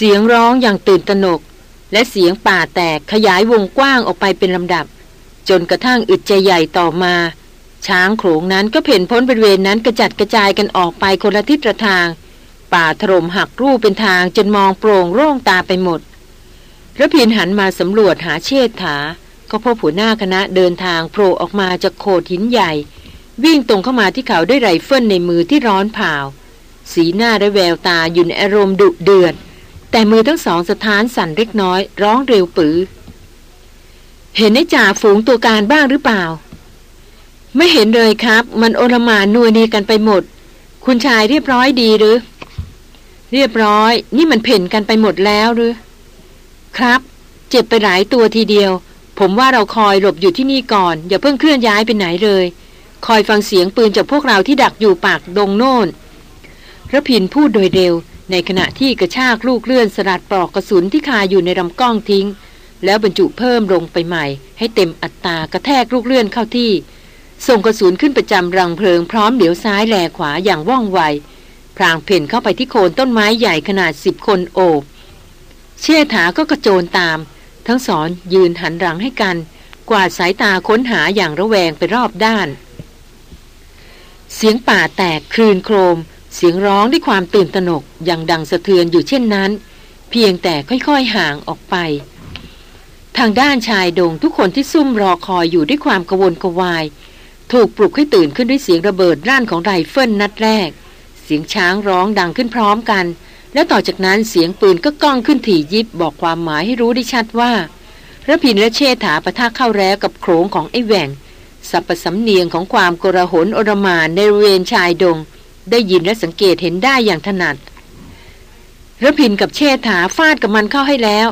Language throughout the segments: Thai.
เสียงร้องอย่างตื่นตระหนก และเสียงป่าแตกขยายวงกว้างออกไปเป็นลำดับ จนกระทั่งอึดใจใหญ่ต่อมา ช้างโขลงนั้นก็เผ่นพ้นบริเวณนั้นกระจัดกระจายกันออกไปคนละทิศทาง ป่าถล่มหักลู่เป็นทางจนมองโปร่งโล่งตาไปหมดรพินทร์หันมาสำรวจหาเชษฐา ก็พบหัวหน้าคณะเดินทางโผล่ออกมาจากโขดหินใหญ่ วิ่งตรงเข้ามาที่เขาด้วยไรเฟิลในมือที่ร้อนผ่าวสีหน้าและแววตาอยู่ในอารมณ์ดุเดือด แต่มือทั้งสองสะท้านสั่นเล็กน้อย ร้องเร็วปือ เห็นไอ้จ่าฝูงตัวการบ้างหรือเปล่า ไม่เห็นเลยครับ มันโอลมานนัวนีกันไปหมด คุณชายเรียบร้อยดีหรือ เรียบร้อย นี่มันเพ่นกันไปหมดแล้วหรือ ครับ เจ็บไปหลายตัวทีเดียว ผมว่าเราคอยหลบอยู่ที่นี่ก่อน อย่าเพิ่งเคลื่อนย้ายไปไหนเลย คอยฟังเสียงปืนจากพวกเราที่ดักอยู่ปากดงโน่นระพินพูดโดยเร็ว ในขณะที่กระชากลูกเลื่อนสลัดปลอกกระสุนที่คาอยู่ในลำกล้องทิ้ง แล้วบรรจุเพิ่มลงไปใหม่ ให้เต็มอัตรากระแทกลูกเลื่อนเข้าที่ ส่งกระสุนขึ้นประจำรังเพลิงพร้อมเดี๋ยวซ้ายแลขวาอย่างว่องไวพรางเพ่นเข้าไปที่โคนต้นไม้ใหญ่ขนาดสิบคนโอบ เชี่ยถาก็กระโจนตาม ทั้งสอนยืนหันหลังให้กัน กวาดสายตาค้นหาอย่างระแวงไปรอบด้าน เสียงป่าแตกคลืนโครม เสียงร้องด้วยความตื่นตระหนกอย่างดังสะเทือนอยู่เช่นนั้น เพียงแต่ค่อยๆห่างออกไป ทางด้านชายโดงทุกคนที่ซุ่มรอคอยอยู่ด้วยความกระวนกระวาย ถูกปลุกให้ตื่นขึ้นด้วยเสียงระเบิดร่านของไรเฟิลนัดแรก เสียงช้างร้องดังขึ้นพร้อมกัน แล้วต่อจากนั้นเสียงปืนก็ก้องขึ้นถี่ยิบบอกความหมายให้รู้ได้ชัดว่าระพินและเชษฐาปะทะเข้าแล้วกับโขงของไอ้แหวงสับประสำเนียงของความโกระหนอรมานในเวรชายดง ได้ยินและสังเกตเห็นได้อย่างถนัดระพินกับเชษฐาฟาดกับมันเข้าให้แล้ว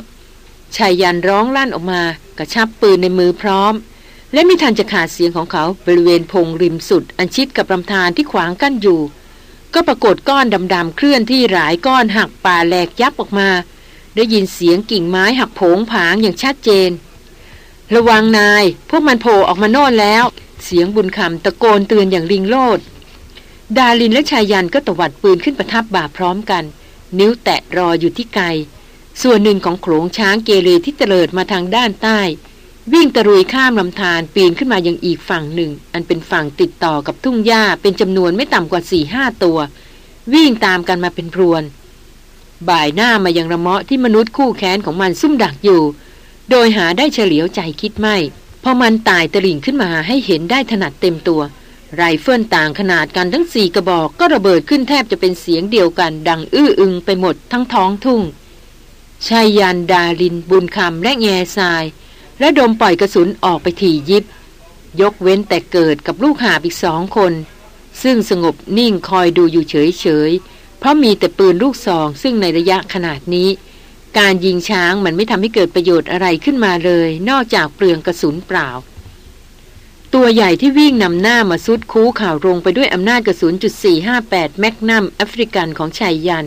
ชายยันร้องลั่นออกมากระชับปืนในมือพร้อม และไม่ทันจะขาดเสียงของเขาบริเวณพงริมสุด อันชิดกับลำธารที่ขวางกั้นอยู่ ก็ปรากฏก้อนดำๆเคลื่อนที่หลายก้อนหักป่าแหลกยับออกมา ได้ยินเสียงกิ่งไม้หักโผงผางอย่างชัดเจน ระวังนาย พวกมันโผล่ออกมาโน่นแล้ว เสียงบุญคำตะโกนเตือนอย่างริงโลด ดาลินและชายยันก็ตวัดปืนขึ้นประทับบ่าพร้อมกัน นิ้วแตะรออยู่ที่ไกล ส่วนหนึ่งของโขลงช้างเกเรที่เตลิดมาทางด้านใต้ วิ่งตะรุยข้ามลำธารปีนขึ้นมายังอีกฝั่งหนึ่ง อันเป็นฝั่งติดต่อกับทุ่งหญ้าเป็นจำนวนไม่ต่ำกว่าสี่ห้าตัว วิ่งตามกันมาเป็นพรวน บ่ายหน้ามายังละเมาะที่มนุษย์คู่แค้นของมันซุ่มดักอยู่ โดยหาได้เฉลียวใจคิดไม่พอมันไต่ตลิ่งขึ้นมาให้เห็นได้ถนัดเต็มตัว ไรเฟิลต่างขนาดกันทั้งสี่กระบอกก็ระเบิดขึ้นแทบจะเป็นเสียงเดียวกัน ดังอื้ออึงไปหมดทั้งท้องทุ่งไชยยันต์ดารินบุญคำและแงซาย ระดมปล่อยกระสุนออกไปถี่ยิบ ยกเว้นแต่เกิดกับลูกหาบอีกสองคน ซึ่งสงบนิ่งคอยดูอยู่เฉยๆ เพราะมีแต่ปืนลูกซองซึ่งในระยะขนาดนี้ การยิงช้างมันไม่ทำให้เกิดประโยชน์อะไรขึ้นมาเลย นอกจากเปลืองกระสุนเปล่า ตัวใหญ่ที่วิ่งนำหน้ามาซุดคูข่าวลงไปด้วยอำนาจกระสุนจุด458 แมกนัมแอฟริกันของชายยัน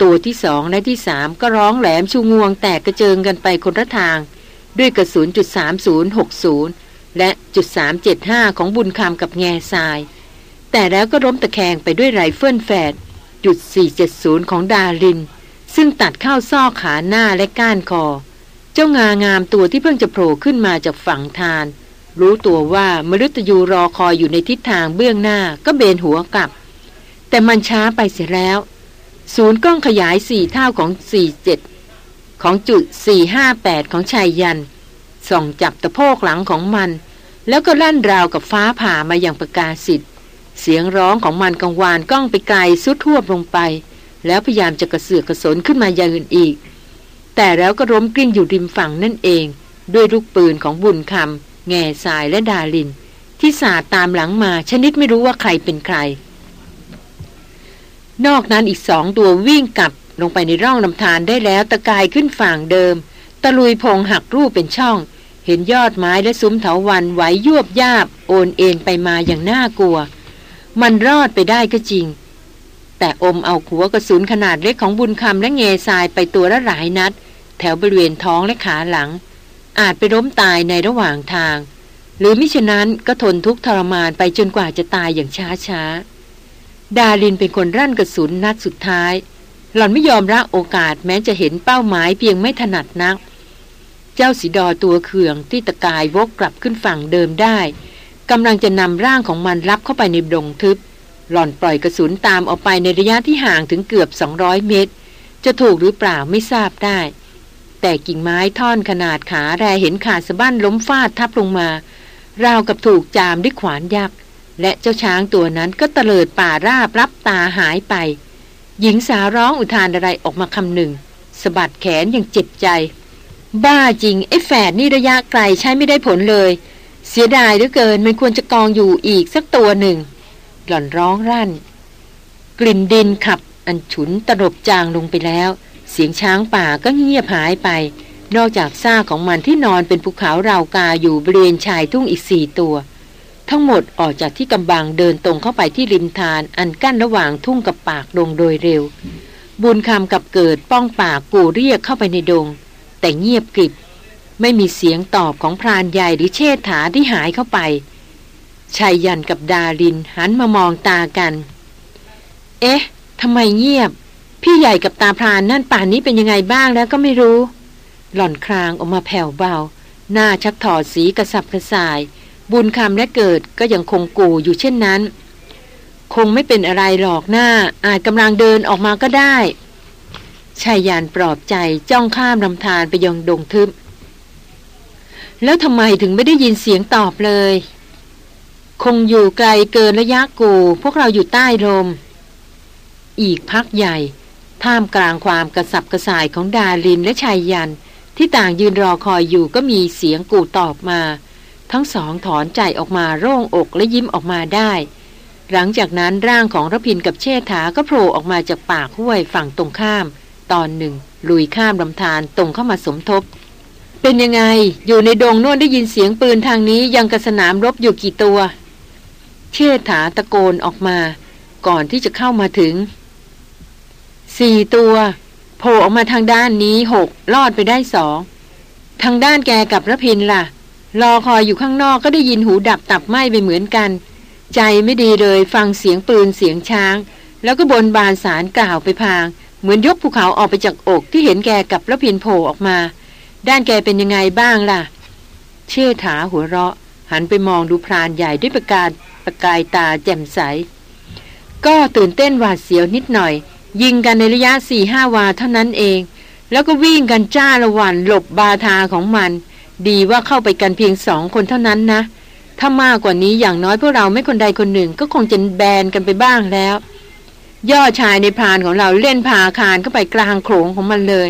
ตัวที่สองและที่สามก็ร้องแหลมชูงวงแตกกระเจิงกันไปคนละทาง ด้วยกระสุนจุด3060 และจุด375 ของบุญคำกับแง่ทราย แต่แล้วก็ล้มตะแคงไปด้วยไรเฟิลแฟดจุด470 ของดาริน ซึ่งตัดเข้าซอกขาหน้าและก้านคอ เจ้างางามตัวที่เพิ่งจะโผล่ขึ้นมาจากฝั่งทาน รู้ตัวว่ามฤตยูรอคอยอยู่ในทิศทางเบื้องหน้าก็เบนหัวกลับ แต่มันช้าไปเสียแล้ว ศูนย์กล้องขยายสี่เท่าของ47ของจุด458ของชายยัน ส่องจับตะโพกหลังของมัน แล้วก็ลั่นราวกับฟ้าผ่ามาอย่างประกาศสิทธิ์เสียงร้องของมันกังวานกล้องไปไกลสุดทั่วลงไป แล้วพยายามจะกระเสือกกระสนขึ้นมาอย่างอื่นอีก แต่แล้วก็ล้มกลิ้งอยู่ริมฝั่งนั่นเอง ด้วยลูกปืนของบุญคำ แง่สายและดาลิน ที่สาดตามหลังมาชนิดไม่รู้ว่าใครเป็นใคร นอกนั้นอีกสองตัววิ่งกลับลงไปในร่องลำธารได้แล้วตะกายขึ้นฝั่งเดิม ตะลุยพงหักรูปเป็นช่อง เห็นยอดไม้และซุ้มเถาวันไหวยวบยาบ โอนเอ็นไปมาอย่างน่ากลัว มันรอดไปได้ก็จริง แต่อมเอาหัวกระสุนขนาดเล็กของบุญคำและเงยทรายไปตัวละหลายนัด แถวบริเวณท้องและขาหลัง อาจไปล้มตายในระหว่างทาง หรือมิฉะนั้นก็ทนทุกข์ทรมานไปจนกว่าจะตายอย่างช้าช้า ดาลินเป็นคนรั่นกระสุนนัดสุดท้าย หล่อนไม่ยอมรับโอกาสแม้จะเห็นเป้าหมายเพียงไม่ถนัดนัก เจ้าสีดอตัวเขื่องที่ตะกายวกกลับขึ้นฝั่งเดิมได้กำลังจะนำร่างของมันรับเข้าไปในดงทึบ หล่อนปล่อยกระสุนตามออกไปในระยะที่ห่างถึงเกือบ 200 เมตร จะถูกหรือเปล่าไม่ทราบได้ แต่กิ่งไม้ท่อนขนาดขาแรเห็นขาดสะบั้นล้มฟาดทับลงมา ราวกับถูกจามด้วยขวานยักษ์และเจ้าช้างตัวนั้นก็เตลิดป่าราบรับตาหายไป หญิงสาวร้องอุทานอะไรออกมาคำหนึ่งสะบัดแขนอย่างเจ็บใจ บ้าจริงไอ้แฝดนี่ระยะไกลใช้ไม่ได้ผลเลย เสียดายเหลือเกินมันควรจะกองอยู่อีกสักตัวหนึ่ง หล่อนร้องรั่น กลิ่นดินขับอันฉุนตลบจางลงไปแล้ว เสียงช้างป่าก็เงียบหายไป นอกจากซากของมันที่นอนเป็นภูเขาราวกาอยู่บริเวณชายทุ่งอีกสี่ตัว ทั้งหมดออกจากที่กำบังเดินตรงเข้าไปที่ริมทาน อันกั้นระหว่างทุ่งกับปากดงโดยเร็ว บุญคำกับเกิดป้องปากกูเรียกเข้าไปในดง แต่เงียบกริบ ไม่มีเสียงตอบของพรานใหญ่หรือเชษฐาที่หายเข้าไปชายยันกับดารินหันมามองตากัน เอ๊ะทำไมเงียบ พี่ใหญ่กับตาพรานนั่นป่านนี้เป็นยังไงบ้างแล้วก็ไม่รู้ หล่อนครางออกมาแผ่วเบา หน้าชักถอดสีกระสับกระส่าย บุญคำและเกิดก็ยังคงกูอยู่เช่นนั้น คงไม่เป็นอะไรหรอกหน้า อาจกำลังเดินออกมาก็ได้ชายยานปลอบใจจ้องข้ามลำธารไปยังดงทึบ แล้วทำไมถึงไม่ได้ยินเสียงตอบเลย คงอยู่ไกลเกินระยะกู พวกเราอยู่ใต้ลม อีกพักใหญ่ ท่ามกลางความกระสับกระส่ายของดาลินและชายยัน ที่ต่างยืนรอคอยอยู่ก็มีเสียงกูตอบมา ทั้งสองถอนใจออกมาโล่งอกและยิ้มออกมาได้ หลังจากนั้นร่างของรพินกับเชษฐาก็โผล่ออกมาจากปากห้วยฝั่งตรงข้าม ตอนหนึ่ง ลุยข้ามลำธารตรงเข้ามาสมทบ เป็นยังไง อยู่ในดงโน่นได้ยินเสียงปืนทางนี้ยังกระสนามรบอยู่กี่ตัว เชษฐาตะโกนออกมา ก่อนที่จะเข้ามาถึง สี่ตัวโผล่ออกมาทางด้านนี้หกลอดไปได้สองทางด้านแกกับระพินล่ะ รอคอยอยู่ข้างนอกก็ได้ยินหูดับตับไหมไปเหมือนกัน ใจไม่ดีเลยฟังเสียงปืนเสียงช้าง แล้วก็บนบานสารกล่าวไปพาง เหมือนยกภูเขาออกไปจากอกที่เห็นแกกับระพินโผล่ออกมา ด้านแกเป็นยังไงบ้างล่ะ เชื่อถาหัวเราะ หันไปมองดูพรานใหญ่ด้วยประกาศประกายตาแจ่มใส ก็ตื่นเต้นหวาดเสียวนิดหน่อย ยิงกันในระยะสี่ห้าวาเท่านั้นเอง แล้วก็วิ่งกันจ้าละวันหลบบาทาของมัน ดีว่าเข้าไปกันเพียงสองคนเท่านั้นนะ ถ้ามากกว่านี้อย่างน้อยพวกเราไม่คนใดคนหนึ่งก็คงจะแบนกันไปบ้างแล้ว ย่อชายในพานของเราเล่นพาคารเข้าไปกลางโขงของมันเลย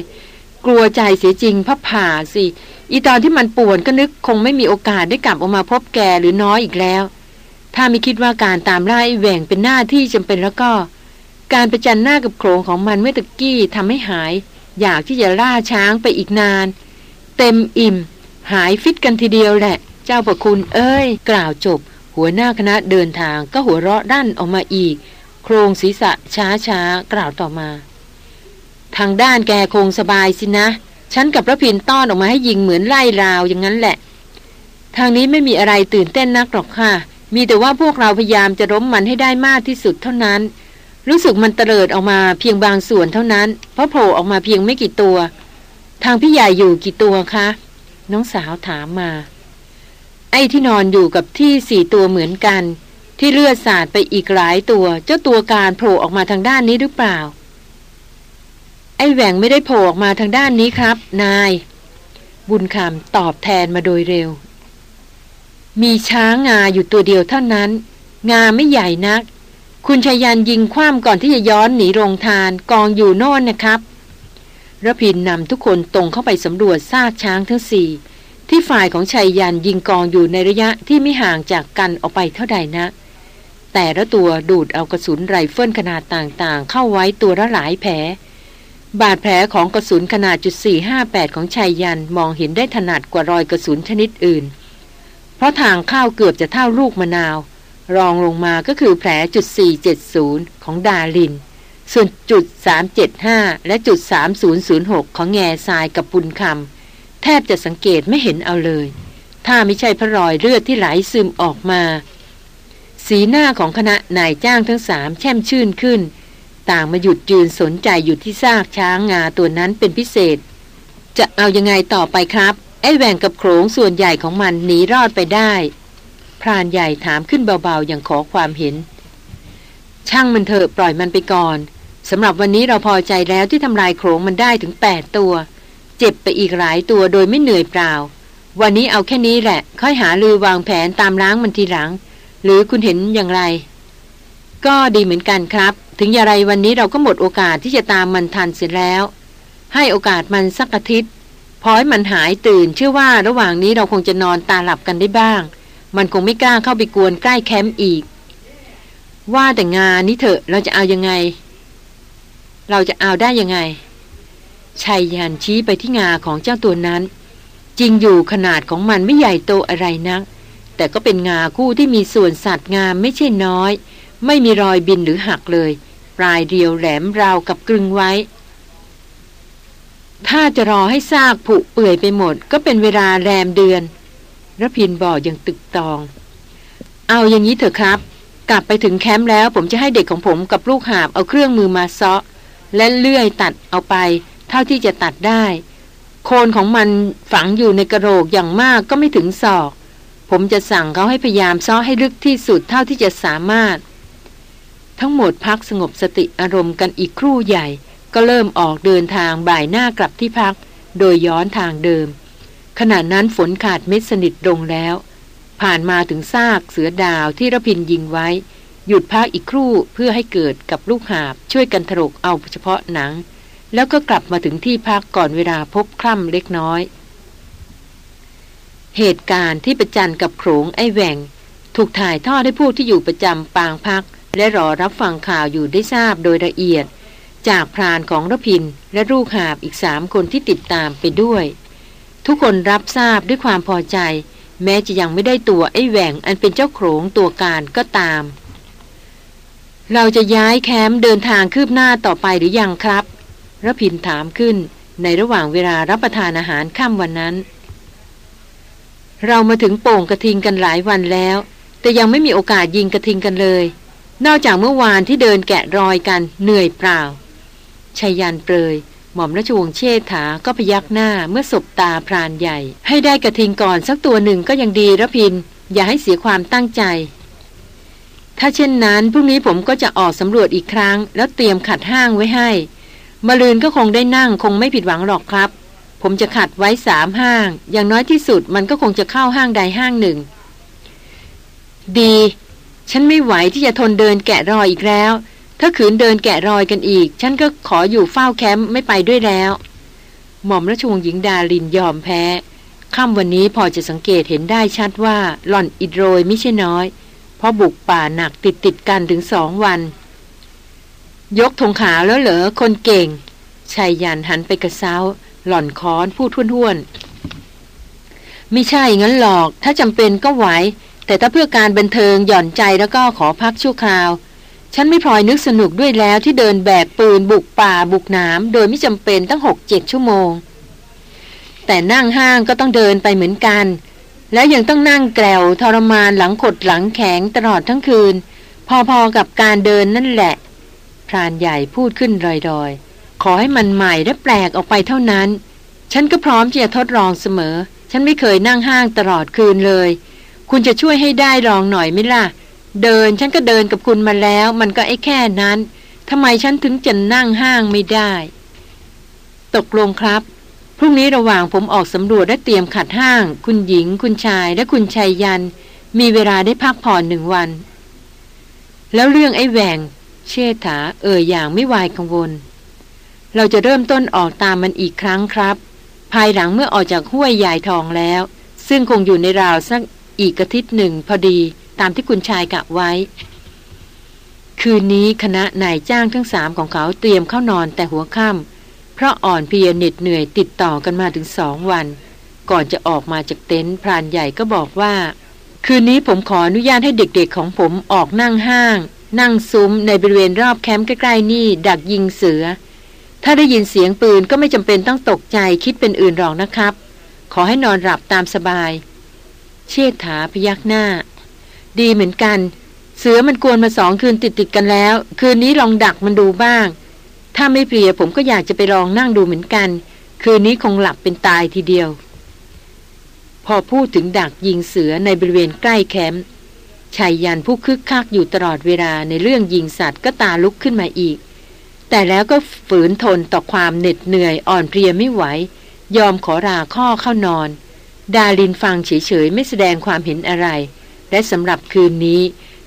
กลัวใจเสียจริงพับผ่าสิอีตอนที่มันป่วนก็นึกคงไม่มีโอกาสได้กลับออกมาพบแกหรือน้อยอีกแล้ว ถ้าไม่คิดว่าการตามไล่แหว่งเป็นหน้าที่จำเป็นแล้วก็ การประจันหน้ากับโขงของมันเมื่อตะกี้ทำให้หาย อยากที่จะล่าช้างไปอีกนาน เต็มอิ่ม หายฟิตกันทีเดียวแหละ เจ้าประคุณเอ้ย กล่าวจบ หัวหน้าคณะเดินทางก็หัวเราะดั้นออกมาอีก โครงศีรษะช้าช้ากล่าวต่อมา ทางด้านแกคงสบายสินะ ฉันกับพระพินต้อนออกมาให้ยิงเหมือนไล่ราวอย่างนั้นแหละ ทางนี้ไม่มีอะไรตื่นเต้นนักหรอกค่ะ มีแต่ว่าพวกเราพยายามจะล้มมันให้ได้มากที่สุดเท่านั้น รู้สึกมันเตลิดออกมาเพียงบางส่วนเท่านั้น เพราะโผล่ออกมาเพียงไม่กี่ตัว ทางพี่ใหญ่อยู่กี่ตัวคะ น้องสาวถามมา ไอ้ที่นอนอยู่กับที่สี่ตัวเหมือนกัน ที่เลือดสาดไปอีกหลายตัว เจ้าตัวการโผล่ออกมาทางด้านนี้หรือเปล่า ไอ้แหว่งไม่ได้โผล่ออกมาทางด้านนี้ครับ นาย บุญคำตอบแทนมาโดยเร็ว มีช้างงาอยู่ตัวเดียวเท่านั้น งาไม่ใหญ่นัก คุณชายันยิงคว่ำก่อนที่จะย้อนหนีโรงทานกองอยู่โน่นนะครับระพินนำทุกคนตรงเข้าไปสำรวจซากช้างทั้งสี่ที่ฝ่ายของชายยันยิงกองอยู่ในระยะที่ไม่ห่างจากกันออกไปเท่าใดนะ แต่ละตัวดูดเอากระสุนไรเฟิลขนาดต่างๆ เข้าไว้ตัวละหลายแผล บาดแผลของกระสุนขนาดจุด458 ของชายยันมองเห็นได้ถนัดกว่ารอยกระสุนชนิดอื่น เพราะทางเข้าเกือบจะเท่าลูกมะนาว รองลงมาก็คือแผลจุด470 ของดาลิน ส่วนจุด 375 และจุด 3006 ของแง่ทรายกับปุนคำแทบจะสังเกตไม่เห็นเอาเลย ถ้าไม่ใช่พระรอยเลือดที่ไหลซึมออกมา สีหน้าของคณะนายจ้างทั้งสามแช่มชื่นขึ้น ต่างมาหยุดยืนสนใจอยู่ที่ซากช้างงาตัวนั้นเป็นพิเศษ จะเอายังไงต่อไปครับไอ้แหว่งกับโขงส่วนใหญ่ของมันหนีรอดไปได้ พรานใหญ่ถามขึ้นเบาๆ อย่างขอความเห็น ช่างมันเถอะปล่อยมันไปก่อนสำหรับวันนี้เราพอใจแล้วที่ทำลายโขงมันได้ถึงแปดตัว เจ็บไปอีกหลายตัวโดยไม่เหนื่อยเปล่า วันนี้เอาแค่นี้แหละ ค่อยหาลือวางแผนตามล้างมันทีหลัง หรือคุณเห็นอย่างไร ก็ดีเหมือนกันครับ ถึงอย่างไรวันนี้เราก็หมดโอกาสที่จะตามมันทันเสร็จแล้ว ให้โอกาสมันสักอาทิตย์พอให้มันหายตื่น เชื่อว่าระหว่างนี้เราคงจะนอนตาหลับกันได้บ้าง มันคงไม่กล้าเข้าไปกวนใกล้แคมป์อีก ว่าแต่งานนี้เถอะเราจะเอายังไง เราจะเอาได้ยังไงชายยันชี้ไปที่งาของเจ้าตัวนั้น จริงอยู่ขนาดของมันไม่ใหญ่โตอะไรนัก แต่ก็เป็นงาคู่ที่มีส่วนสัตว์งามไม่ใช่น้อย ไม่มีรอยบินหรือหักเลย ปลายเดียวแหลมราวกับกลึงไว้ ถ้าจะรอให้ซากผุเปื่อยไปหมด ก็เป็นเวลาแรมเดือน ระพินบอกอย่างตึกตอง เอาอย่างนี้เถอะครับ กลับไปถึงแคมป์แล้วผมจะให้เด็กของผมกับลูกหาบเอาเครื่องมือมาซาะและเลื่อยตัดเอาไป เท่าที่จะตัดได้ โคนของมันฝังอยู่ในกระโหลกอย่างมากก็ไม่ถึงศอก ผมจะสั่งเขาให้พยายามซ้อให้ลึกที่สุดเท่าที่จะสามารถ ทั้งหมดพักสงบสติอารมณ์กันอีกครู่ใหญ่ ก็เริ่มออกเดินทางบ่ายหน้ากลับที่พัก โดยย้อนทางเดิม ขณะนั้นฝนขาดเม็ดสนิทลงแล้ว ผ่านมาถึงซากเสือดาวที่ระพินยิงไว้ หยุดพักอีกครู่เพื่อให้เกิดกับลูกหาบช่วยกันถลกเอาเฉพาะหนัง แล้วก็กลับมาถึงที่พักก่อนเวลาพบคล่ำเล็กน้อย เหตุการณ์ที่ประจันกับโขงไอ้แหวงถูกถ่ายทอดให้ผู้ที่อยู่ประจำปางพัก และรอรับฟังข่าวอยู่ได้ทราบโดยละเอียด จากพรานของระพินและลูกหาบอีกสามคนที่ติดตามไปด้วย ทุกคนรับทราบด้วยความพอใจ แม้จะยังไม่ได้ตัวไอ้แหวงอันเป็นเจ้าโขงตัวการก็ตาม เราจะย้ายแคมป์เดินทางคืบหน้าต่อไปหรือยังครับระพินถามขึ้นในระหว่างเวลารับประทานอาหารค่ำวันนั้น เรามาถึงโป่งกระทิงกันหลายวันแล้ว แต่ยังไม่มีโอกาสยิงกระทิงกันเลย นอกจากเมื่อวานที่เดินแกะรอยกันเหนื่อยเปล่าชายันเปรย หม่อมราชวงศ์เชษฐาก็พยักหน้าเมื่อสบตาพรานใหญ่ ให้ได้กระทิงก่อนสักตัวหนึ่งก็ยังดีระพิน อย่าให้เสียความตั้งใจ ถ้าเช่นนั้นพรุ่งนี้ผมก็จะออกสำรวจอีกครั้ง แล้วเตรียมขัดห้างไว้ให้มาลืนก็คงได้นั่งคงไม่ผิดหวังหรอกครับ ผมจะขัดไว้สามห้าง อย่างน้อยที่สุดมันก็คงจะเข้าห้างใดห้างหนึ่ง ดี ฉันไม่ไหวที่จะทนเดินแกะรอยอีกแล้ว ถ้าขืนเดินแกะรอยกันอีก ฉันก็ขออยู่เฝ้าแคมป์ไม่ไปด้วยแล้ว หม่อมราชวงศ์หญิงดาลินยอมแพ้ค่ำวันนี้พอจะสังเกตเห็นได้ชัดว่าหล่อนอิดโรยไม่ใช่น้อย เพราะบุกป่าหนักติดติดกันถึงสองวัน ยกธงขาวแล้วเหรอคนเก่งชายยันหันไปกระเซ้า หล่อนค้อนพูดท้วนๆ ไม่ใช่งั้นหรอก ถ้าจำเป็นก็ไหว แต่ถ้าเพื่อการบันเทิงหย่อนใจแล้วก็ขอพักชั่วคราว ฉันไม่พลอยนึกสนุกด้วยแล้วที่เดินแบกปืนบุกป่าบุกน้ำโดยไม่จำเป็นตั้งหกเจ็ดชั่วโมง แต่นั่งห้างก็ต้องเดินไปเหมือนกัน แล้วยังต้องนั่งแกลวทรมานหลังขดหลังแข็งตลอดทั้งคืน พอๆกับการเดินนั่นแหละ พรานใหญ่พูดขึ้นรอยๆ ขอให้มันใหม่และแปลกออกไปเท่านั้น ฉันก็พร้อมที่จะทดลองเสมอ ฉันไม่เคยนั่งห้างตลอดคืนเลย คุณจะช่วยให้ได้ลองหน่อยไหมล่ะ เดินฉันก็เดินกับคุณมาแล้ว มันก็ไอ้แค่นั้นทำไมฉันถึงจะนั่งห้างไม่ได้ ตกลงครับ พรุ่งนี้ระหว่างผมออกสำรวจและเตรียมขัดห้าง คุณหญิง คุณชายและคุณชายยัน มีเวลาได้พักผ่อนหนึ่งวัน แล้วเรื่องไอ้แหวง เชษฐาเอ่ยอย่างไม่วายกังวล เราจะเริ่มต้นออกตามมันอีกครั้งครับ ภายหลังเมื่อออกจากห้วยใหญ่ทองแล้ว ซึ่งคงอยู่ในราวสักอีกอาทิตย์หนึ่งพอดี ตามที่คุณชายกะไว้ คืนนี้คณะนายจ้างทั้งสามของเขาเตรียมเข้านอนแต่หัวค่ำเพราะอ่อนเพลียเหน็ดเหนื่อยติดต่อกันมาถึงสองวัน ก่อนจะออกมาจากเต็นท์พรานใหญ่ก็บอกว่า คืนนี้ผมขออนุญาตให้เด็กๆของผมออกนั่งห้าง นั่งซุ้มในบริเวณรอบแคมป์ใกล้ๆนี่ดักยิงเสือ ถ้าได้ยินเสียงปืนก็ไม่จำเป็นต้องตกใจคิดเป็นอื่นหรอกนะครับ ขอให้นอนหลับตามสบายเชษฐาพยักหน้า ดีเหมือนกัน เสือมันกวนมาสองคืนติดติดกันแล้ว คืนนี้ลองดักมันดูบ้าง ถ้าไม่เปลียผมก็อยากจะไปลองนั่งดูเหมือนกัน คืนนี้คงหลับเป็นตายทีเดียว พอพูดถึงดักยิงเสือในบริเวณใกล้แคมป์ชายยันผู้คึกคักอยู่ตลอดเวลาในเรื่องยิงสัตว์ก็ตาลุกขึ้นมาอีก แต่แล้วก็ฝืนทนต่อความเหน็ดเหนื่อยอ่อนเพลียไม่ไหว ยอมขอราข้อเข้านอน ดาลินฟังเฉยๆไม่แสดงความเห็นอะไร และสำหรับคืนนี้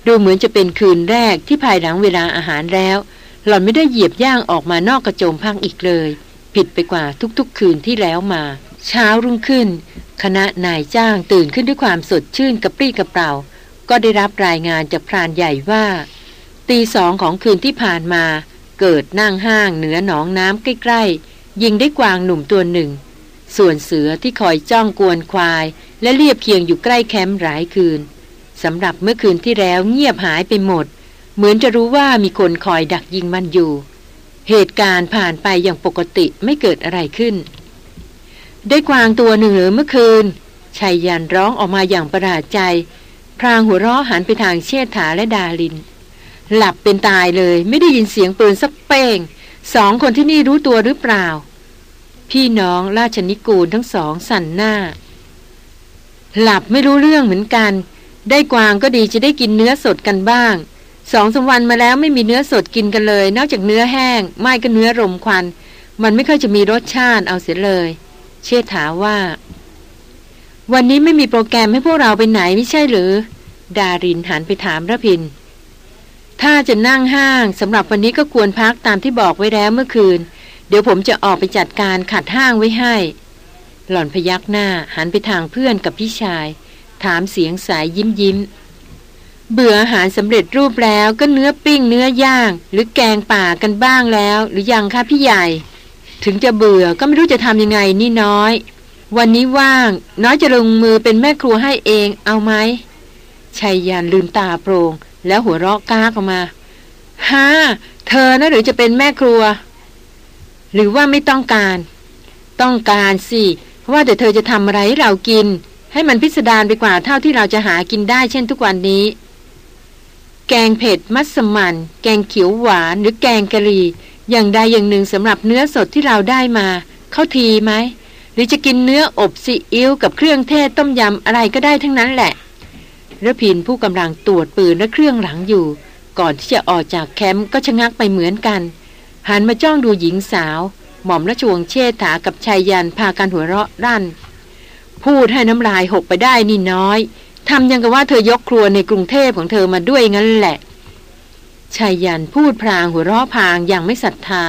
ดูเหมือนจะเป็นคืนแรกที่ภายหลังเวลาอาหารแล้ว หล่อนไม่ได้เหยียบย่างออกมานอกกระโจมพักอีกเลย ผิดไปกว่าทุกๆ คืนที่แล้วมา เช้ารุ่งขึ้น คณะนายจ้างตื่นขึ้นด้วยความสดชื่นกระปรี้กระเปร่า ก็ได้รับรายงานจากพรานใหญ่ว่า ตีสองของคืนที่ผ่านมา เกิดนั่งห้างเหนือหนองน้ำใกล้ๆ ยิงได้กวางหนุ่มตัวหนึ่งส่วนเสือที่คอยจ้องกวนควาย และเรียบเคียงอยู่ใกล้แคมป์หลายคืน สำหรับเมื่อคืนที่แล้วเงียบหายไปหมด เหมือนจะรู้ว่ามีคนคอยดักยิงมันอยู่ เหตุการณ์ผ่านไปอย่างปกติไม่เกิดอะไรขึ้น ได้กวางตัวหนึ่งหรือเมื่อคืนชายยันร้องออกมาอย่างประหลาดใจ พรางหัวเราะหันไปทางเชษฐาและดาลิน หลับเป็นตายเลยไม่ได้ยินเสียงปืนสักเป้งสองคนที่นี่รู้ตัวหรือเปล่า พี่น้องราชนิกูลทั้งสองสั่นหน้า หลับไม่รู้เรื่องเหมือนกัน ได้กวางก็ดีจะได้กินเนื้อสดกันบ้างสองสาวันมาแล้วไม่มีเนื้อสดกินกันเลย นอกจากเนื้อแห้ง ไม่ก็เนื้อรมควัน มันไม่ค่อยจะมีรสชาติเอาเสียเลย เชษฐาว่า วันนี้ไม่มีโปรแกรมให้พวกเราไปไหนไม่ใช่หรือ ดารินหันไปถามระพิน ถ้าจะนั่งห้างสำหรับวันนี้ก็ควรพักตามที่บอกไว้แล้วเมื่อคืน เดี๋ยวผมจะออกไปจัดการขัดห้างไว้ให้ หล่อนพยักหน้าหันไปทางเพื่อนกับพี่ชาย ถามเสียงสายยิ้มยิ้ม เบื่ออาหารสำเร็จรูปแล้วก็เนื้อปิ้งเนื้อย่างหรือแกงป่ากันบ้างแล้ว หรือยังคะพี่ใหญ่ ถึงจะเบื่อก็ไม่รู้จะทำยังไงนี่น้อย วันนี้ว่าง น้อยจะลงมือเป็นแม่ครัวให้เองเอาไหมชายยานลืมตาโปรงแล้วหัวเราะก้ากออกมาฮ่าเธอนะหรือจะเป็นแม่ครัว หรือว่าไม่ต้องการ ต้องการสิ เพราะว่าแต่เธอจะทำอะไรให้เรากิน ให้มันพิสดารไปกว่าเท่าที่เราจะหากินได้เช่นทุกวันนี้ แกงเผ็ดมัสมัน แกงเขียวหวานหรือแกงกะหรี่อย่างใดอย่างหนึ่งสำหรับเนื้อสดที่เราได้มา เข้าทีไหม หรือจะกินเนื้ออบซีอิ๊วกับเครื่องเทศต้มยำอะไรก็ได้ทั้งนั้นแหละระพินผู้กำลังตรวจปืนและเครื่องหลังอยู่ ก่อนที่จะออกจากแคมป์ก็ชะงักไปเหมือนกัน หันมาจ้องดูหญิงสาว หม่อมราชวงศ์เชษฐากับชายยันพากันหัวเราะรั่น พูดให้น้ำลายหกไปได้นี่น้อยทำยังกับว่าเธอยกครัวในกรุงเทพของเธอมาด้วยงั้นแหละชายยันพูดพรางหัวเราะพางอย่างไม่ศรัทธา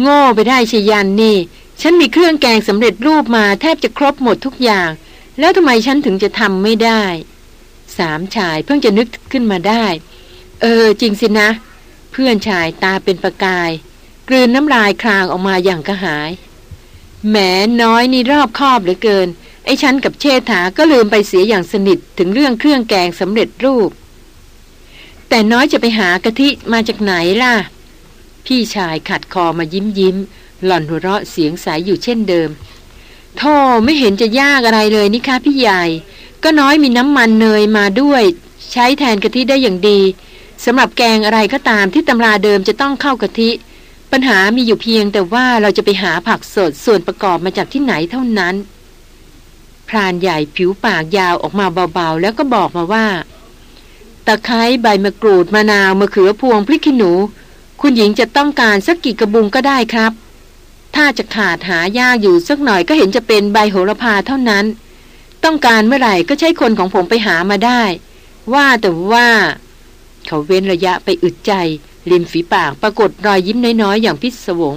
โง่ไปได้ชายยันนี่ ฉันมีเครื่องแกงสำเร็จรูปมาแทบจะครบหมดทุกอย่าง แล้วทำไมฉันถึงจะทำไม่ได้ สามชายเพิ่งจะนึกขึ้นมาได้ เออ จริงสินะ เพื่อนชายตาเป็นประกาย กลืนน้ำลายคลางออกมาอย่างกระหาย แหมน้อยนี่รอบคอบเหลือเกิน ไอ้ฉันกับเชษฐาก็ลืมไปเสียอย่างสนิทถึงเรื่องเครื่องแกงสำเร็จรูป แต่น้อยจะไปหากะทิมาจากไหนล่ะ พี่ชายขัดคอมายิ้มยิ้ม หล่อนหัวเราะเสียงใสยอยู่เช่นเดิมท่อไม่เห็นจะยากอะไรเลยนี่คะพี่ใหญ่ ก็น้อยมีน้ำมันเนยมาด้วย ใช้แทนกะทิได้อย่างดีสำหรับแกงอะไรก็ตามที่ตำราเดิมจะต้องเข้ากะทิ ปัญหามีอยู่เพียงแต่ว่าเราจะไปหาผักสดส่วนประกอบมาจากที่ไหนเท่านั้น พรานใหญ่ผิวปากยาวออกมาเบาๆ แล้วก็บอกมาว่า ตะไคร้ใบมะกรูดมะนาวมะเขือพวงพริกขี้หนู คุณหญิงจะต้องการสักกี่กระบุงก็ได้ครับ ถ้าจะขาดหายากอยู่สักหน่อยก็เห็นจะเป็นใบโหระพาเท่านั้น ต้องการเมื่อไหร่ก็ใช้คนของผมไปหามาได้ ว่าแต่ว่า เขาเว้นระยะไปอึดใจ ริมฝีปากปรากฏรอยยิ้มน้อยๆ อย่างพิศวง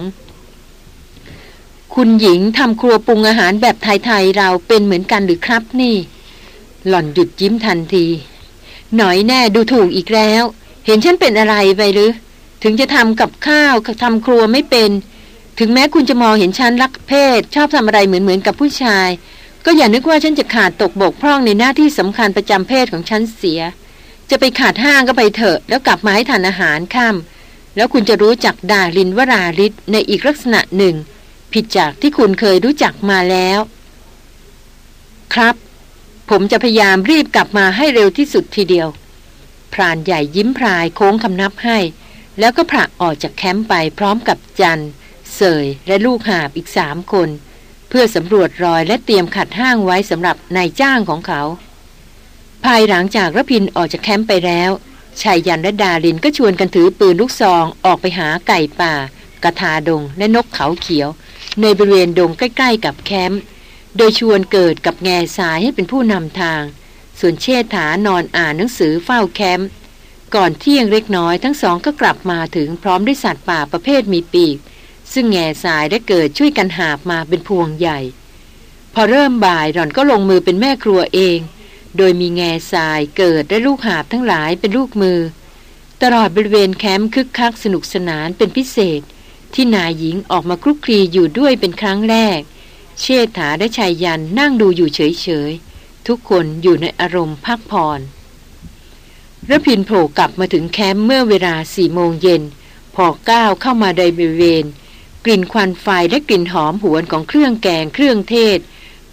คุณหญิงทำครัวปรุงอาหารแบบไทยๆเราเป็นเหมือนกันหรือครับนี่ หล่อนหยุดยิ้มทันที หน่อยแน่ดูถูกอีกแล้ว เห็นฉันเป็นอะไรไปหรือ ถึงจะทำกับข้าวทำครัวไม่เป็น ถึงแม้คุณจะมองเห็นฉันรักเพศ ชอบทำอะไรเหมือนเหมือนกับผู้ชาย ก็อย่านึกว่าฉันจะขาดตกบกพร่องในหน้าที่สำคัญประจำเพศของฉันเสีย จะไปขาดห้างก็ไปเถอะ แล้วกลับมาให้ทานอาหารค่ำแล้วคุณจะรู้จักดาลินวราริศในอีกลักษณะหนึ่ง ผิดจากที่คุณเคยรู้จักมาแล้ว ครับ ผมจะพยายามรีบกลับมาให้เร็วที่สุดทีเดียวพพรานใหญ่ยิ้มพรายโค้งคำนับให้ แล้วก็ผลักออกจากแคมป์ไปพร้อมกับจันเสยและลูกหาบอีกสามคน เพื่อสำรวจรอยและเตรียมขัดห้างไว้สำหรับนายจ้างของเขา ภายหลังจากระพินออกจากแคมป์ไปแล้วชายยันและดารินก็ชวนกันถือปืนลูกซองออกไปหาไก่ป่า กระทาดงและนกเขาเขียว ในบริเวณดงใกล้ ๆ กับแคมป์โดยชวนเกิดกับแง่สายให้เป็นผู้นำทาง ส่วนเชษฐานอนอ่านหนังสือเฝ้าแคมป์ก่อนเที่ยงเล็กน้อยทั้งสองก็กลับมาถึงพร้อมด้วยสัตว์ป่าประเภทมีปีก ซึ่งแง่สายได้เกิดช่วยกันหาบมาเป็นพวงใหญ่ พอเริ่มบ่ายหล่อนก็ลงมือเป็นแม่ครัวเอง โดยมีแง่ทรายเกิดและลูกหาบทั้งหลายเป็นลูกมือ ตลอดบริเวณแคมป์คึกคักสนุกสนานเป็นพิเศษ ที่นายหญิงออกมาคลุกคลีอยู่ด้วยเป็นครั้งแรก เชษฐาและชายยันนั่งดูอยู่เฉยๆ ทุกคนอยู่ในอารมณ์พักผ่อนระพินโผล่กลับมาถึงแคมป์เมื่อเวลาสี่โมงเย็น พอก้าวเข้ามาในบริเวณ กลิ่นควันไฟและกลิ่นหอมหวนของเครื่องแกงเครื่องเทศ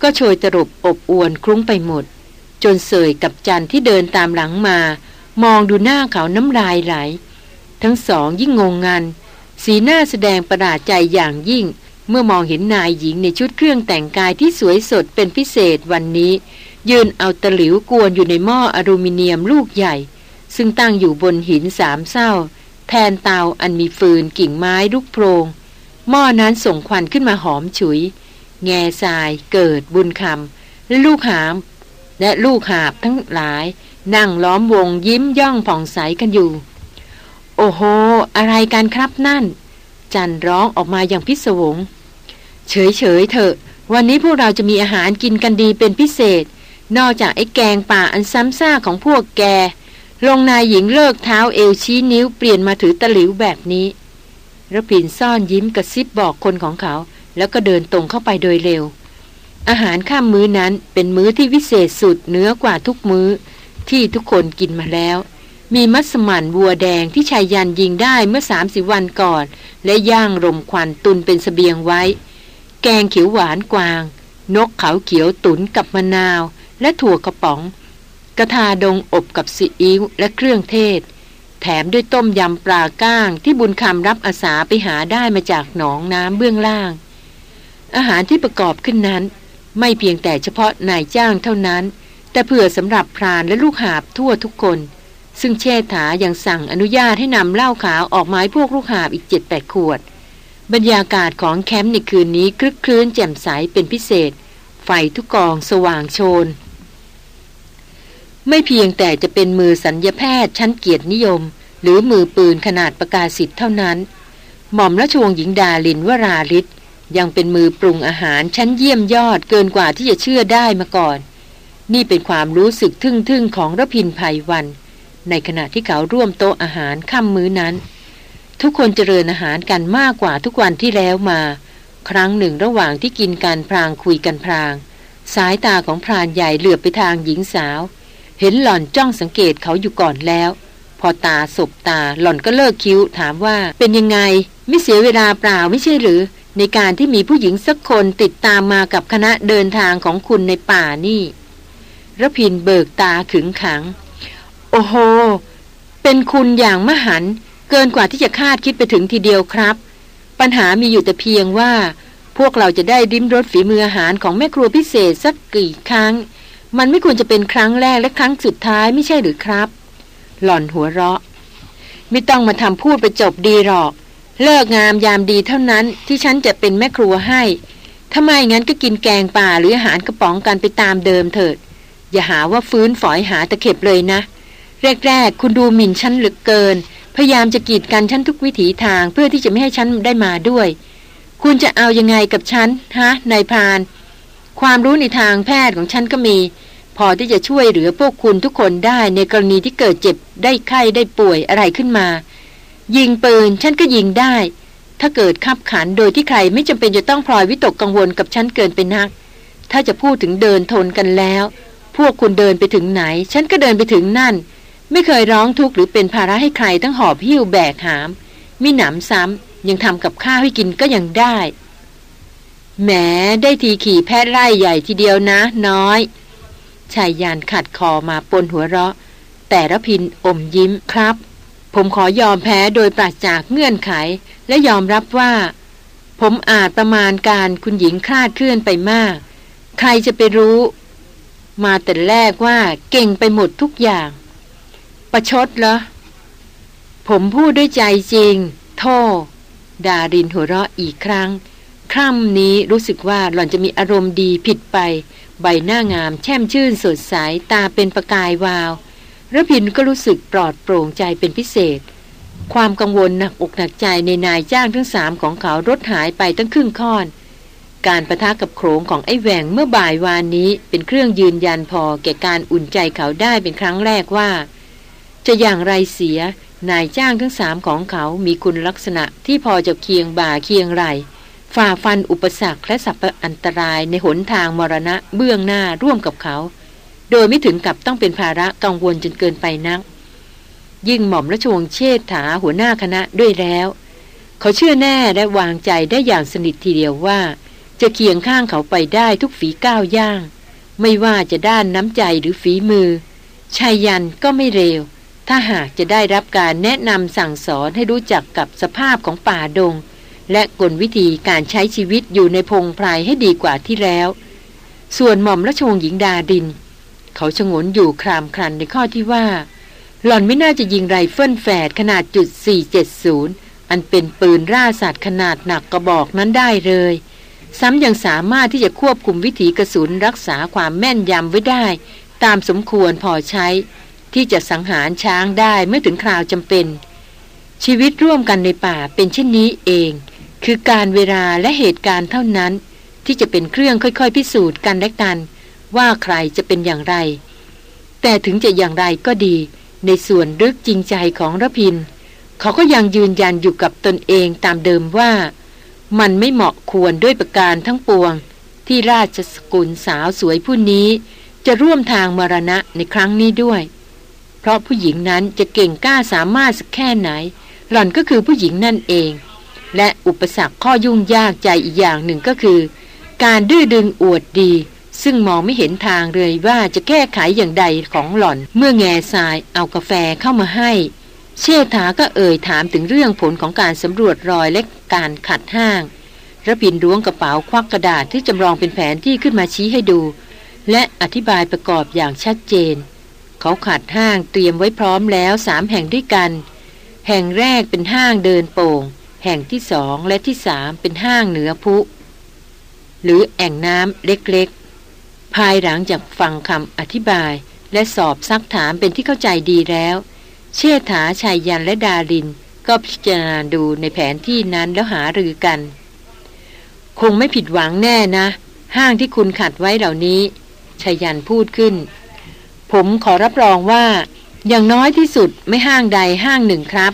ก็โชยตรบอบอวนคลุ้งไปหมด จนเสยกับจันที่เดินตามหลังมา มองดูหน้าเขาน้ำลายไหล ทั้งสองยิ่งงงงัน สีหน้าแสดงประหลาดใจอย่างยิ่ง เมื่อมองเห็นนายหญิงในชุดเครื่องแต่งกายที่สวยสดเป็นพิเศษวันนี้ ยืนเอาตะหลิวกวนอยู่ในหม้ออลูมิเนียมลูกใหญ่ ซึ่งตั้งอยู่บนหินสามเศร้า แทนเตาอันมีฟืนกิ่งไม้ลูกโพรงหม้อนั้นส่งควันขึ้นมาหอมฉุย แง่ทรายเกิดบุญคำและลูกหาม และลูกหาบทั้งหลาย นั่งล้อมวงยิ้มย่องผ่องใสกันอยู่ โอ้โห อะไรกันครับนั่น จันร้องออกมาอย่างพิศวง เฉยเฉยเถอะ วันนี้พวกเราจะมีอาหารกินกันดีเป็นพิเศษ นอกจากไอ้แกงป่าอันซ้ำซากของพวกแก ลงนายหญิงเลิกเท้าเอวชี้นิ้วเปลี่ยนมาถือตะหลิวแบบนี้ระพินซ่อนยิ้มกระซิบบอกคนของเขา แล้วก็เดินตรงเข้าไปโดยเร็ว อาหารข้ามมื้อนั้นเป็นมื้อที่วิเศษสุดเนื้อกว่าทุกมื้อ ที่ทุกคนกินมาแล้ว มีมัสมั่นวัวแดงที่ชายยันยิงได้เมื่อสามสิบวันก่อน และย่างรมควันตุนเป็นสเสบียงไว้ แกงเขียวหวานกวาง นกเขาเขียวตุนกับมะนาว และถั่วกระป๋อง กระทาดงอบกับซีอิ๊วและเครื่องเทศ แถมด้วยต้มยำปลาก้างที่บุญคำรับอาสาไปหาได้มาจากหนองน้ำเบื้องล่าง อาหารที่ประกอบขึ้นนั้น ไม่เพียงแต่เฉพาะนายจ้างเท่านั้น แต่เผื่อสำหรับพรานและลูกหาบทั่วทุกคน ซึ่งเชษฐายังสั่งอนุญาตให้นำเหล้าขาวออกมาให้พวกลูกหาบอีกเจ็ดแปดขวด บรรยากาศของแคมป์ในคืนนี้คลึกคลื้นแจ่มใสเป็นพิเศษ ไฟทุกกองสว่างโชน ไม่เพียงแต่จะเป็นมือสัญญาแพทย์ชั้นเกียรตินิยม หรือมือปืนขนาดประกาศสิทธิ์เท่านั้น หม่อมราชวงศ์หญิงดาลินวราลิศ ยังเป็นมือปรุงอาหารชั้นเยี่ยมยอดเกินกว่าที่จะเชื่อได้มาก่อน นี่เป็นความรู้สึกทึ่งๆของระพินภัยวัน ในขณะที่เขาร่วมโต๊ะอาหารค่ำมื้อนั้น ทุกคนเจริญอาหารกันมากกว่าทุกวันที่แล้วมา ครั้งหนึ่งระหว่างที่กินกันพรางคุยกันพราง สายตาของพรานใหญ่เหลือบไปทางหญิงสาว เห็นหล่อนจ้องสังเกตเขาอยู่ก่อนแล้ว พอตาสบตาหล่อนก็เลิกคิ้วถามว่าเป็นยังไง ไม่เสียเวลาเปล่าไม่ใช่หรือ ในการที่มีผู้หญิงสักคนติดตามมากับคณะเดินทางของคุณในป่านี่ระพินเบิกตาขึงขัง โอ้โห เป็นคุณอย่างมหัน เกินกว่าที่จะคาดคิดไปถึงทีเดียวครับ ปัญหามีอยู่แต่เพียงว่า พวกเราจะได้ดิ้มรสฝีมืออาหารของแม่ครัวพิเศษสักกี่ครั้ง มันไม่ควรจะเป็นครั้งแรกและครั้งสุดท้ายไม่ใช่หรือครับ หล่อนหัวเราะ ไม่ต้องมาทำพูดไปจบดีหรอก เลิกงามยามดีเท่านั้นที่ฉันจะเป็นแม่ครัวให้ถ้าไม่งั้นก็กินแกงป่าหรืออาหารกระป๋องกันไปตามเดิมเถิด อย่าหาว่าฟื้นฝอยหาตะเข็บเลยนะ แรกๆ คุณดูหมิ่นฉันเหลือเกิน พยายามจะกีดกันฉันทุกวิถีทางเพื่อที่จะไม่ให้ฉันได้มาด้วย คุณจะเอายังไงกับฉันฮะนายพาน ความรู้ในทางแพทย์ของฉันก็มี พอที่จะช่วยเหลือพวกคุณทุกคนได้ในกรณีที่เกิดเจ็บได้ไข้ได้ป่วยอะไรขึ้นมา ยิงปืนฉันก็ยิงได้ ถ้าเกิดขับขันโดยที่ใครไม่จำเป็นจะต้องพลอยวิตกกังวลกับฉันเกินไปนัก ถ้าจะพูดถึงเดินทนกันแล้ว พวกคุณเดินไปถึงไหน ฉันก็เดินไปถึงนั่น ไม่เคยร้องทุกข์หรือเป็นภาระให้ใครทั้งหอบหิ้วแบกหาม มีหนำซ้ำยังทำกับข้าวให้กินก็ยังได้แหมได้ทีขี่แพทย์ไล่ใหญ่ทีเดียวนะ น้อยชายยานขัดคอมาปนหัวเราะ แต่ระพินอมยิ้มครับ ผมขอยอมแพ้โดยปราศจากเงื่อนไข และยอมรับว่า ผมอาจประมาณการคุณหญิงคลาดเคลื่อนไปมาก ใครจะไปรู้ มาแต่แรกว่าเก่งไปหมดทุกอย่าง ประชดเหรอ ผมพูดด้วยใจจริง โทษดารินหัวเราะอีกครั้ง คร่ำนี้รู้สึกว่าหล่อนจะมีอารมณ์ดีผิดไป ใบหน้างามแช่มชื่นสดใส ตาเป็นประกายวาว ระพินก็รู้สึกปลอดโปร่งใจเป็นพิเศษ ความกังวลหนักอกหนักใจในนายจ้างทั้งสามของเขารถหายไปตั้งครึ่งค่อน การประทะกับโขงของไอ้แหวงเมื่อบ่ายวานนี้เป็นเครื่องยืนยันพอแก่การอุ่นใจเขาได้เป็นครั้งแรกว่า จะอย่างไรเสียนายจ้างทั้งสามของเขามีคุณลักษณะที่พอจะเคียงบ่าเคียงไหลฝ่าฟันอุปสรรคและสัพอันตรายในหนทางมรณะเบื้องหน้าร่วมกับเขา โดยไม่ถึงกับต้องเป็นภาระกังวลจนเกินไปนัก ยิ่งหม่อมราชวงศ์เชษฐาหัวหน้าคณะด้วยแล้ว เขาเชื่อแน่และวางใจได้อย่างสนิททีเดียวว่า จะเคียงข้างเขาไปได้ทุกฝีก้าวย่าง ไม่ว่าจะด้านน้ำใจหรือฝีมือชายยันก็ไม่เร็ว ถ้าหากจะได้รับการแนะนำสั่งสอนให้รู้จักกับสภาพของป่าดง และกลวิธีการใช้ชีวิตอยู่ในพงไพรให้ดีกว่าที่แล้ว ส่วนหม่อมราชวงศ์หญิงดาดิน เขาชงนอยู่ครามครันในข้อที่ว่า หล่อนไม่น่าจะยิงไรเฟิลแฝดขนาดจุด470 อันเป็นปืนล่าสัตว์ขนาดหนักกระบอกนั้นได้เลย ซ้ำยังสามารถที่จะควบคุมวิถีกระสุนรักษาความแม่นยำไว้ได้ ตามสมควรพอใช้ ที่จะสังหารช้างได้เมื่อถึงคราวจำเป็น ชีวิตร่วมกันในป่าเป็นเช่นนี้เอง คือกาลเวลาและเหตุการณ์เท่านั้น ที่จะเป็นเครื่องค่อยๆ พิสูจน์กันและกัน ว่าใครจะเป็นอย่างไร แต่ถึงจะอย่างไรก็ดี ในส่วนลึกจริงใจของระพิน เขาก็ยังยืนยันอยู่กับตนเองตามเดิมว่า มันไม่เหมาะควรด้วยประการทั้งปวง ที่ราชสกุลสาวสวยผู้นี้ จะร่วมทางมรณะในครั้งนี้ด้วย เพราะผู้หญิงนั้นจะเก่งกล้าสามารถสักแค่ไหน หล่อนก็คือผู้หญิงนั่นเอง และอุปสรรคข้อยุ่งยากใจอีกอย่างหนึ่งก็คือ การดื้อดึงอวดดี ซึ่งมองไม่เห็นทางเลยว่าจะแก้ไขอย่างใดของหล่อน เมื่อแง่ทรายเอากาแฟเข้ามาให้ เชษฐาก็เอ่ยถามถึงเรื่องผลของการสำรวจรอยและการขัดห้างระพินล้วงกระเป๋าควักกระดาษที่จำลองเป็นแผนที่ขึ้นมาชี้ให้ดู และอธิบายประกอบอย่างชัดเจน เขาขัดห้างเตรียมไว้พร้อมแล้วสามแห่งด้วยกัน แห่งแรกเป็นห้างเดินโป่ง แห่งที่สองและที่สามเป็นห้างเหนือพุ หรือแอ่งน้ำเล็กๆ ภายหลังจากฟังคำอธิบาย และสอบซักถามเป็นที่เข้าใจดีแล้ว เชษฐาชายยันและดาริน ก็พิจารณาดูในแผนที่นั้นแล้วหารือกัน คงไม่ผิดหวังแน่นะ ห้างที่คุณขัดไว้เหล่านี้ชายันพูดขึ้น ผมขอรับรองว่า อย่างน้อยที่สุดไม่ห้างใดห้างหนึ่งครับ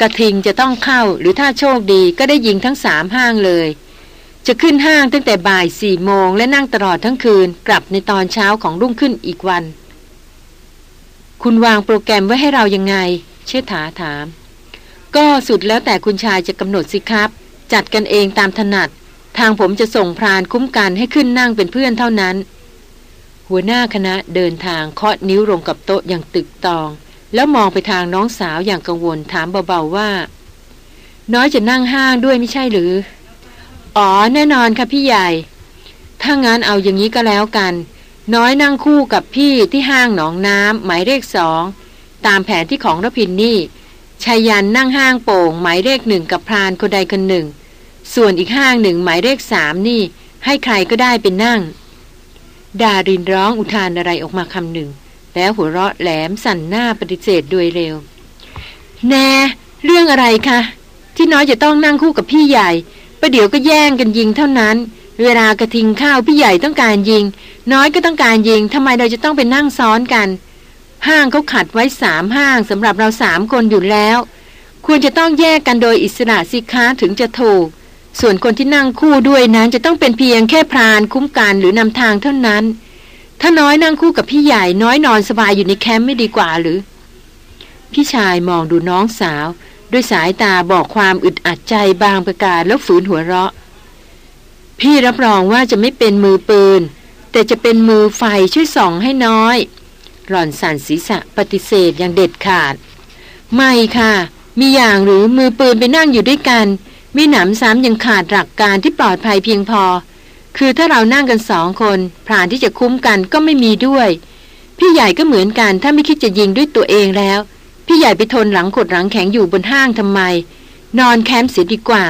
กระทิงจะต้องเข้าหรือถ้าโชคดีก็ได้ยิงทั้งสามห้างเลย จะขึ้นห้างตั้งแต่บ่ายสี่โมงและนั่งตลอดทั้งคืนกลับในตอนเช้าของรุ่งขึ้นอีกวัน คุณวางโปรแกรมไว้ให้เรายังไง เชษฐาถาม ก็สุดแล้วแต่คุณชายจะกำหนดสิครับ จัดกันเองตามถนัด ทางผมจะส่งพรานคุ้มกันให้ขึ้นนั่งเป็นเพื่อนเท่านั้น หัวหน้าคณะเดินทางเคาะนิ้วลงกับโต๊ะอย่างตึกตอง แล้วมองไปทางน้องสาวอย่างกังวลถามเบาๆว่า น้อยจะนั่งห้างด้วยไม่ใช่หรือ อ๋อแน่นอนค่ะพี่ใหญ่ ถ้างั้นเอาอย่างนี้ก็แล้วกัน น้อยนั่งคู่กับพี่ที่ห้างหนองน้ำหมายเลขสอง ตามแผนที่ของรพินนี่ชายันนั่งห้างโป่ง หมายเลขหนึ่งกับพรานคนใดคนหนึ่ง ส่วนอีกห้างหนึ่งหมายเลขสามนี่ ให้ใครก็ได้เป็นนั่ง ดารินร้องอุทานอะไรออกมาคำหนึ่ง แล้วหัวเราะแหลมสั่นหน้าปฏิเสธโดยเร็ว แน่เรื่องอะไรคะที่น้อยจะต้องนั่งคู่กับพี่ใหญ่ ประเดี๋ยวก็แย่งกันยิงเท่านั้น เวลากระทิงข้าวพี่ใหญ่ต้องการยิง น้อยก็ต้องการยิงทำไมเราจะต้องไปนั่งซ้อนกัน ห้างเขาขัดไว้สามห้างสำหรับเราสามคนอยู่แล้ว ควรจะต้องแยกกันโดยอิสระสิค้าถึงจะถูก ส่วนคนที่นั่งคู่ด้วยนั้นจะต้องเป็นเพียงแค่พรานคุ้มกันหรือนำทางเท่านั้น ถ้าน้อยนั่งคู่กับพี่ใหญ่น้อยนอนสบายอยู่ในแคมป์ไม่ดีกว่าหรือ พี่ชายมองดูน้องสาว ด้วยสายตาบอกความอึดอัดใจบางประการแล้วฝืนหัวเราะ พี่รับรองว่าจะไม่เป็นมือปืน แต่จะเป็นมือไฟช่วยส่องให้น้อย หล่อนสั่นศีรษะปฏิเสธอย่างเด็ดขาด ไม่ค่ะ มีอย่างหรือมือปืนไปนั่งอยู่ด้วยกันมีหนำซ้ำยังขาดหลักการที่ปลอดภัยเพียงพอ คือถ้าเรานั่งกันสองคนพรานที่จะคุ้มกันก็ไม่มีด้วย พี่ใหญ่ก็เหมือนกันถ้าไม่คิดจะยิงด้วยตัวเองแล้ว พี่ใหญ่ไปทนหลังขดหลังแข็งอยู่บนห้างทำไม นอนแคมป์เสียดีกว่า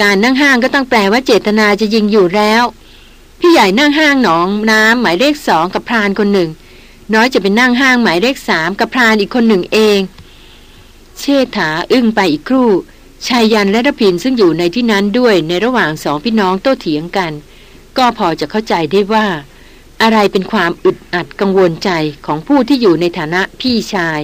การนั่งห้างก็ต้องแปลว่าเจตนาจะยิงอยู่แล้ว พี่ใหญ่นั่งห้างหนองน้ำหมายเลขสองกับพรานคนหนึ่ง น้อยจะเป็นนั่งห้างหมายเลขสามกับพรานอีกคนหนึ่งเอง เชษฐาอึ้งไปอีกครู่ ชายยันและระพินซึ่งอยู่ในที่นั้นด้วยในระหว่างสองพี่น้องโต้เถียงกัน ก็พอจะเข้าใจได้ว่า อะไรเป็นความอึดอัดกังวลใจของผู้ที่อยู่ในฐานะพี่ชาย